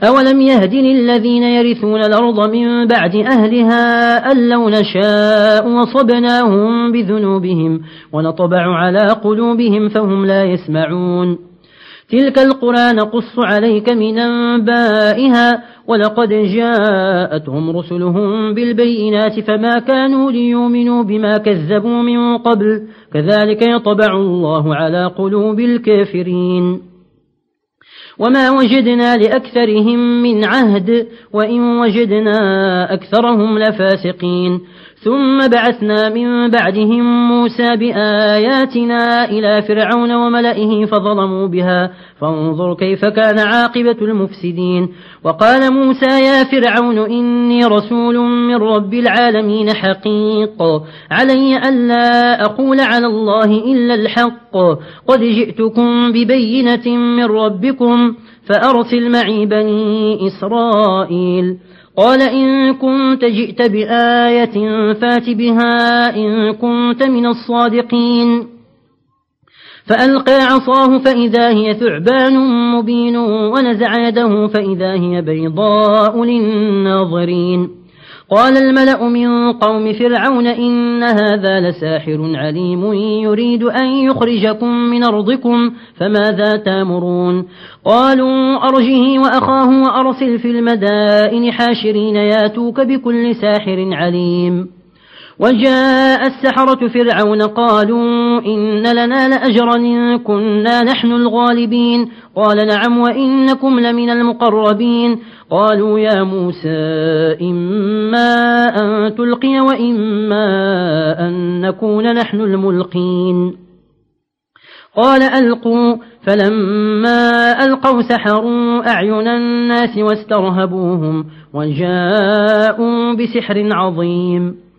أولم يهدن الذين يرثون الأرض من بعد أهلها أن لو نشاء وصبناهم بذنوبهم ونطبع على قلوبهم فهم لا يسمعون تلك القرى نقص عليك من أنبائها ولقد جاءتهم رسلهم بالبينات فما كانوا ليؤمنوا بما كذبوا من قبل كذلك يطبع الله على قلوب الكافرين وما وجدنا لأكثرهم من عهد وإن وجدنا أكثرهم لفاسقين ثم بعثنا من بعدهم موسى بآياتنا إلى فرعون وملئه فظلموا بها فانظر كيف كان عاقبة المفسدين وقال موسى يا فرعون إني رسول من رب العالمين حقيق علي ألا أقول على الله إلا الحق قد جئتكم ببينة من ربكم فأرسل معي بني إسرائيل. قال إن كنت جئت بآية فات بها إن كنت من الصادقين. فألقى عصاه فإذا هي ثعبان مبين ونزع يده فإذا هي بيضاء للناظرين. قال الملأ من قوم فرعون إن هذا لساحر عليم يريد أن يخرجكم من أرضكم فماذا تأمرون؟ قالوا أرجه وأخاه وأرسل في المدائن حاشرين ياتوك بكل ساحر عليم. وجاء السحرة فرعون قالوا إن لنا لأجرا إن كنا نحن الغالبين. قال نعم وإنكم لمن المقربين. قالوا يا موسى إما أن تلقي وإما أن نكون نحن الملقين. قال ألقوا. فلما ألقوا سحروا أعين الناس واسترهبوهم وجاءوا بسحر عظيم.